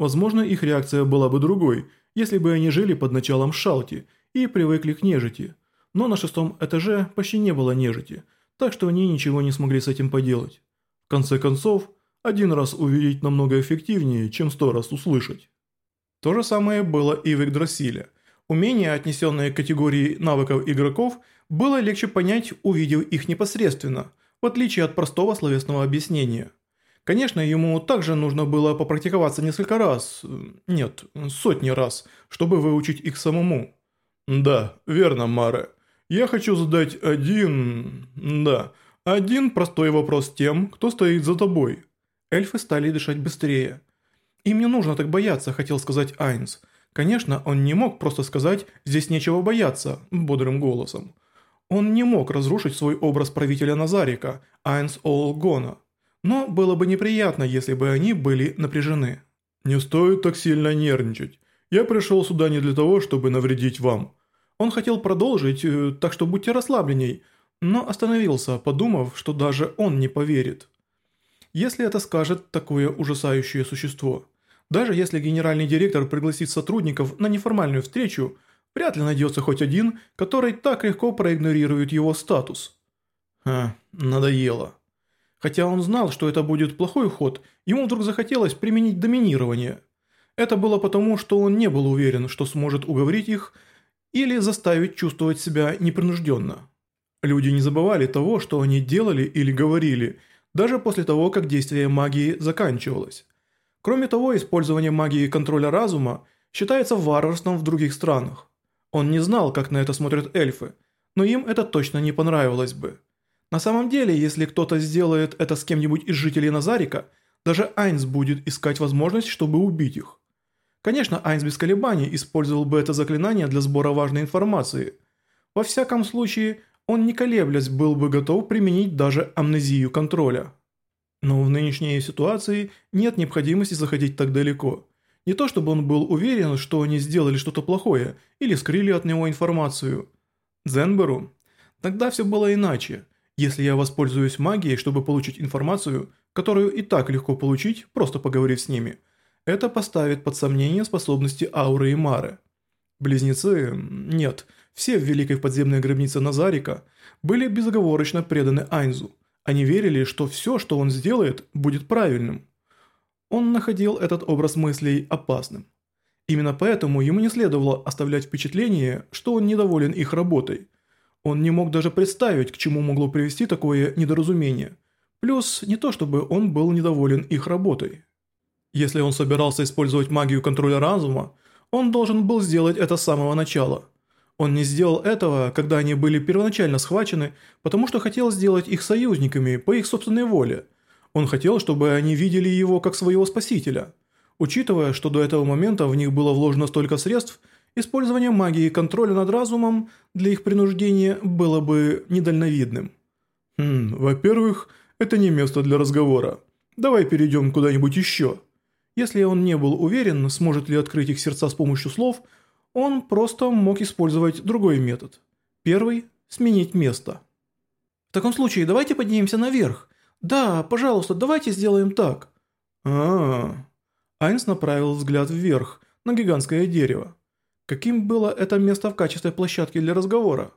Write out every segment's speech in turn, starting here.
Возможно, их реакция была бы другой, если бы они жили под началом Шалти и привыкли к нежити. Но на шестом этаже почти не было нежити, так что они ничего не смогли с этим поделать. В конце концов, один раз увидеть намного эффективнее, чем сто раз услышать. То же самое было и в Игдрасиле. Умение отнесенные к категории навыков игроков, было легче понять, увидев их непосредственно, в отличие от простого словесного объяснения – Конечно, ему также нужно было попрактиковаться несколько раз, нет, сотни раз, чтобы выучить их самому. Да, верно, Маре. Я хочу задать один... да, один простой вопрос тем, кто стоит за тобой. Эльфы стали дышать быстрее. «Им не нужно так бояться», — хотел сказать Айнс. Конечно, он не мог просто сказать «здесь нечего бояться» бодрым голосом. Он не мог разрушить свой образ правителя Назарика, Айнс Олгона но было бы неприятно, если бы они были напряжены. «Не стоит так сильно нервничать. Я пришел сюда не для того, чтобы навредить вам». Он хотел продолжить, э, так что будьте расслабленней, но остановился, подумав, что даже он не поверит. Если это скажет такое ужасающее существо. Даже если генеральный директор пригласит сотрудников на неформальную встречу, вряд ли найдется хоть один, который так легко проигнорирует его статус. Ха, надоело. Хотя он знал, что это будет плохой ход, ему вдруг захотелось применить доминирование. Это было потому, что он не был уверен, что сможет уговорить их или заставить чувствовать себя непринужденно. Люди не забывали того, что они делали или говорили, даже после того, как действие магии заканчивалось. Кроме того, использование магии контроля разума считается варварством в других странах. Он не знал, как на это смотрят эльфы, но им это точно не понравилось бы. На самом деле, если кто-то сделает это с кем-нибудь из жителей Назарика, даже Айнс будет искать возможность, чтобы убить их. Конечно, Айнс без колебаний использовал бы это заклинание для сбора важной информации. Во всяком случае, он не колеблясь был бы готов применить даже амнезию контроля. Но в нынешней ситуации нет необходимости заходить так далеко. Не то чтобы он был уверен, что они сделали что-то плохое или скрыли от него информацию. Дзенберу? Тогда все было иначе. Если я воспользуюсь магией, чтобы получить информацию, которую и так легко получить, просто поговорив с ними, это поставит под сомнение способности Ауры и Мары. Близнецы... нет, все в великой подземной гробнице Назарика были безоговорочно преданы Айнзу. Они верили, что все, что он сделает, будет правильным. Он находил этот образ мыслей опасным. Именно поэтому ему не следовало оставлять впечатление, что он недоволен их работой – он не мог даже представить, к чему могло привести такое недоразумение. Плюс не то чтобы он был недоволен их работой. Если он собирался использовать магию контроля разума, он должен был сделать это с самого начала. Он не сделал этого, когда они были первоначально схвачены, потому что хотел сделать их союзниками по их собственной воле. Он хотел, чтобы они видели его как своего спасителя. Учитывая, что до этого момента в них было вложено столько средств, Использование магии контроля над разумом для их принуждения было бы недальновидным. Хм, во-первых, это не место для разговора. Давай перейдем куда-нибудь еще. Если он не был уверен, сможет ли открыть их сердца с помощью слов, он просто мог использовать другой метод. Первый – сменить место. В таком случае, давайте поднимемся наверх. Да, пожалуйста, давайте сделаем так. А, -а, -а. Айнс направил взгляд вверх, на гигантское дерево. Каким было это место в качестве площадки для разговора?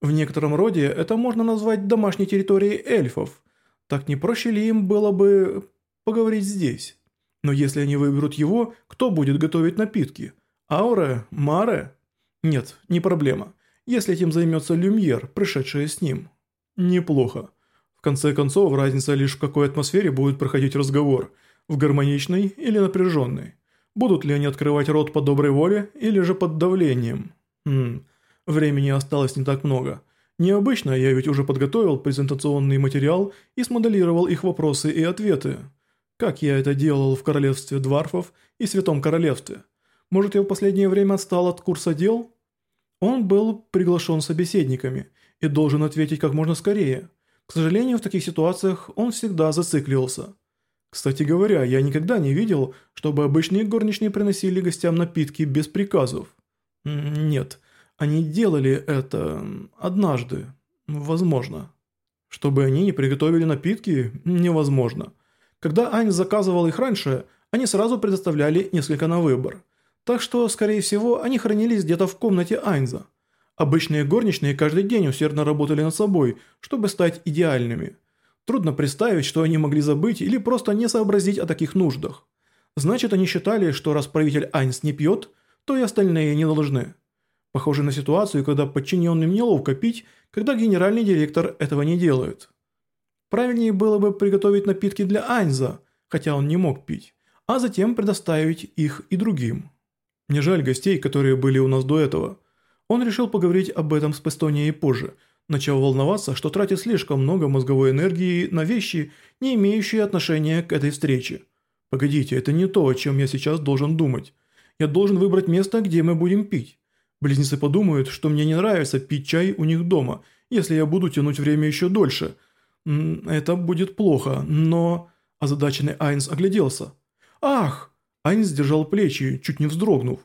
В некотором роде это можно назвать домашней территорией эльфов. Так не проще ли им было бы поговорить здесь? Но если они выберут его, кто будет готовить напитки? Ауре? Маре? Нет, не проблема. Если этим займется Люмьер, пришедшая с ним. Неплохо. В конце концов, разница лишь в какой атмосфере будет проходить разговор. В гармоничной или напряженной. Будут ли они открывать рот по доброй воле или же под давлением? Хм, времени осталось не так много. Необычно, я ведь уже подготовил презентационный материал и смоделировал их вопросы и ответы. Как я это делал в Королевстве Дварфов и Святом Королевстве. Может, я в последнее время отстал от курса дел? Он был приглашен собеседниками и должен ответить как можно скорее. К сожалению, в таких ситуациях он всегда зацикливался. Кстати говоря, я никогда не видел, чтобы обычные горничные приносили гостям напитки без приказов. Нет, они делали это однажды, возможно. Чтобы они не приготовили напитки, невозможно. Когда Ань заказывал их раньше, они сразу предоставляли несколько на выбор. Так что, скорее всего, они хранились где-то в комнате Айнза. Обычные горничные каждый день усердно работали над собой, чтобы стать идеальными – Трудно представить, что они могли забыть или просто не сообразить о таких нуждах. Значит, они считали, что раз правитель Айнс не пьет, то и остальные не должны. Похоже на ситуацию, когда подчиненным неловко пить, когда генеральный директор этого не делает. Правильнее было бы приготовить напитки для Айнза, хотя он не мог пить, а затем предоставить их и другим. Мне жаль гостей, которые были у нас до этого. Он решил поговорить об этом с Пестонией позже – начал волноваться, что тратит слишком много мозговой энергии на вещи, не имеющие отношения к этой встрече. «Погодите, это не то, о чем я сейчас должен думать. Я должен выбрать место, где мы будем пить. Близнецы подумают, что мне не нравится пить чай у них дома, если я буду тянуть время еще дольше. Это будет плохо, но...» Озадаченный Айнс огляделся. «Ах!» Айнс держал плечи, чуть не вздрогнув.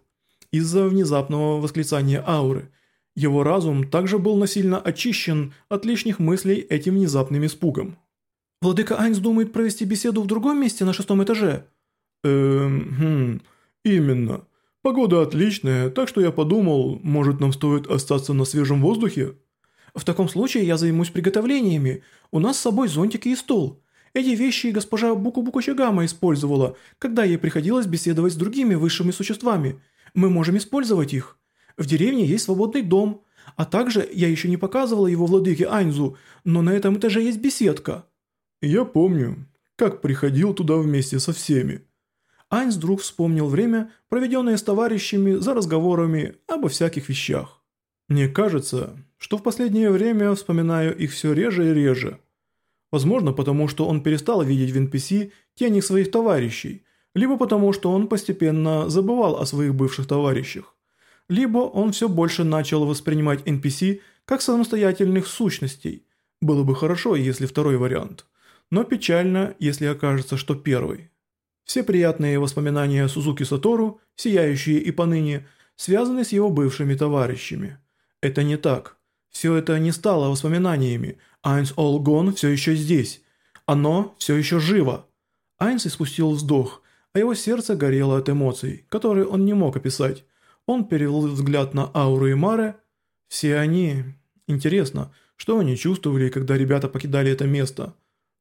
Из-за внезапного восклицания ауры – его разум также был насильно очищен от лишних мыслей этим внезапным испугом. «Владыка Айнс думает провести беседу в другом месте на шестом этаже?» «Эм, хм, именно. Погода отличная, так что я подумал, может нам стоит остаться на свежем воздухе?» «В таком случае я займусь приготовлениями. У нас с собой зонтики и стол. Эти вещи госпожа Буку-Буку Чагама использовала, когда ей приходилось беседовать с другими высшими существами. Мы можем использовать их». В деревне есть свободный дом, а также я еще не показывала его владыке Айнзу, но на этом этаже есть беседка». «Я помню, как приходил туда вместе со всеми». Айнз вдруг вспомнил время, проведенное с товарищами за разговорами обо всяких вещах. «Мне кажется, что в последнее время вспоминаю их все реже и реже. Возможно, потому что он перестал видеть в NPC тени своих товарищей, либо потому что он постепенно забывал о своих бывших товарищах либо он все больше начал воспринимать NPC как самостоятельных сущностей. Было бы хорошо, если второй вариант. Но печально, если окажется, что первый. Все приятные воспоминания Сузуки Сатору, сияющие и поныне, связаны с его бывшими товарищами. Это не так. Все это не стало воспоминаниями. Айнс All Gone все еще здесь. Оно все еще живо. Айнс испустил вздох, а его сердце горело от эмоций, которые он не мог описать. Он перевел взгляд на Ауру и Маре. Все они... Интересно, что они чувствовали, когда ребята покидали это место?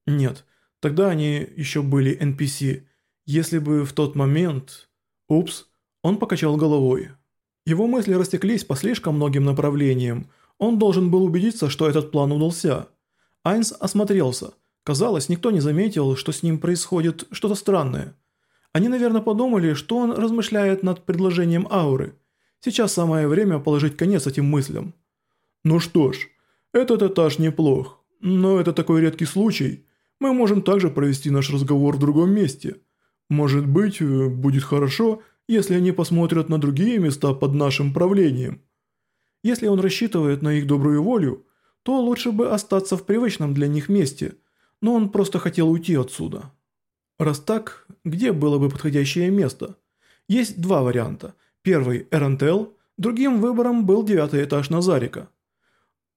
Нет, тогда они еще были NPC. Если бы в тот момент... Упс, он покачал головой. Его мысли растеклись по слишком многим направлениям. Он должен был убедиться, что этот план удался. Айнс осмотрелся. Казалось, никто не заметил, что с ним происходит что-то странное. Они, наверное, подумали, что он размышляет над предложением ауры. Сейчас самое время положить конец этим мыслям. Ну что ж, этот этаж неплох, но это такой редкий случай. Мы можем также провести наш разговор в другом месте. Может быть, э, будет хорошо, если они посмотрят на другие места под нашим правлением. Если он рассчитывает на их добрую волю, то лучше бы остаться в привычном для них месте, но он просто хотел уйти отсюда». Раз так, где было бы подходящее место? Есть два варианта. Первый – Эрантел, другим выбором был девятый этаж Назарика.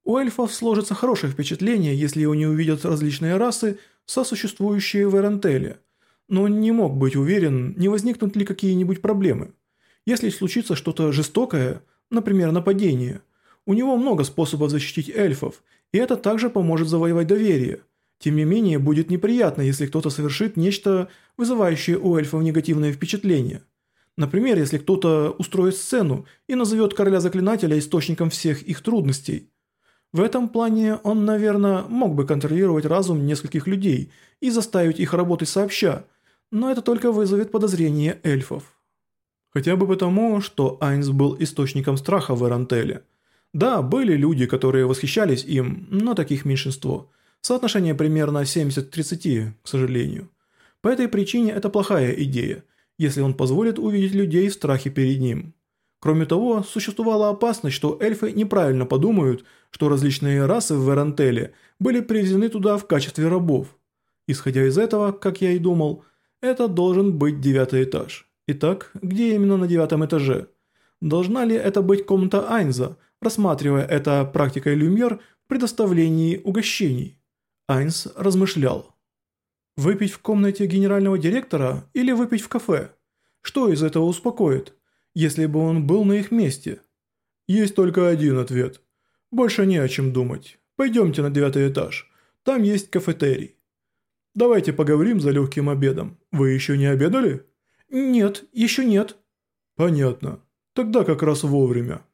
У эльфов сложится хорошее впечатление, если они увидят различные расы, сосуществующие в Эрантеле. Но не мог быть уверен, не возникнут ли какие-нибудь проблемы. Если случится что-то жестокое, например, нападение, у него много способов защитить эльфов, и это также поможет завоевать доверие – тем не менее, будет неприятно, если кто-то совершит нечто, вызывающее у эльфов негативное впечатление. Например, если кто-то устроит сцену и назовет короля заклинателя источником всех их трудностей. В этом плане он, наверное, мог бы контролировать разум нескольких людей и заставить их работать сообща, но это только вызовет подозрение эльфов. Хотя бы потому, что Айнс был источником страха в Эрантеле. Да, были люди, которые восхищались им, но таких меньшинство – Соотношение примерно 70-30, к сожалению. По этой причине это плохая идея, если он позволит увидеть людей в страхе перед ним. Кроме того, существовала опасность, что эльфы неправильно подумают, что различные расы в Верантеле были привезены туда в качестве рабов. Исходя из этого, как я и думал, это должен быть девятый этаж. Итак, где именно на девятом этаже? Должна ли это быть комната Айнза, рассматривая это практикой Люмьер в предоставлении угощений? Айнс размышлял. Выпить в комнате генерального директора или выпить в кафе? Что из этого успокоит, если бы он был на их месте? Есть только один ответ. Больше не о чем думать. Пойдемте на девятый этаж. Там есть кафетерий. Давайте поговорим за легким обедом. Вы еще не обедали? Нет, еще нет. Понятно. Тогда как раз вовремя.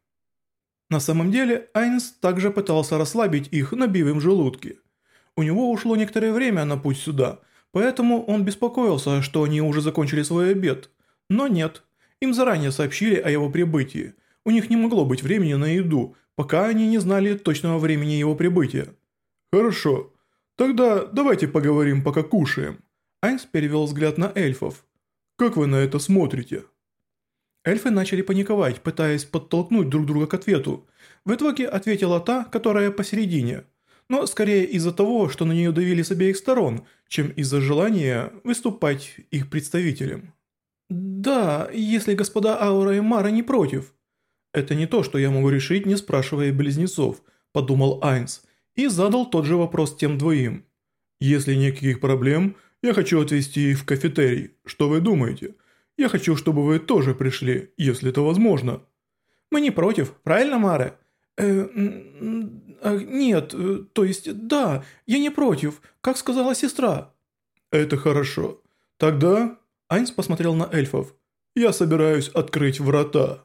На самом деле, Айнс также пытался расслабить их, набив им желудки. У него ушло некоторое время на путь сюда, поэтому он беспокоился, что они уже закончили свой обед. Но нет, им заранее сообщили о его прибытии. У них не могло быть времени на еду, пока они не знали точного времени его прибытия. «Хорошо, тогда давайте поговорим, пока кушаем». Айнс перевел взгляд на эльфов. «Как вы на это смотрите?» Эльфы начали паниковать, пытаясь подтолкнуть друг друга к ответу. В итоге ответила та, которая посередине – но скорее из-за того, что на нее давили с обеих сторон, чем из-за желания выступать их представителем. «Да, если господа Аура и Мара не против». «Это не то, что я могу решить, не спрашивая близнецов», – подумал Айнс, и задал тот же вопрос тем двоим. «Если никаких проблем, я хочу отвезти их в кафетерий. Что вы думаете? Я хочу, чтобы вы тоже пришли, если это возможно». «Мы не против, правильно, Мара?» Э, э, нет, э, то есть да, я не против, как сказала сестра. Это хорошо. Тогда Айнс посмотрел на эльфов. Я собираюсь открыть врата.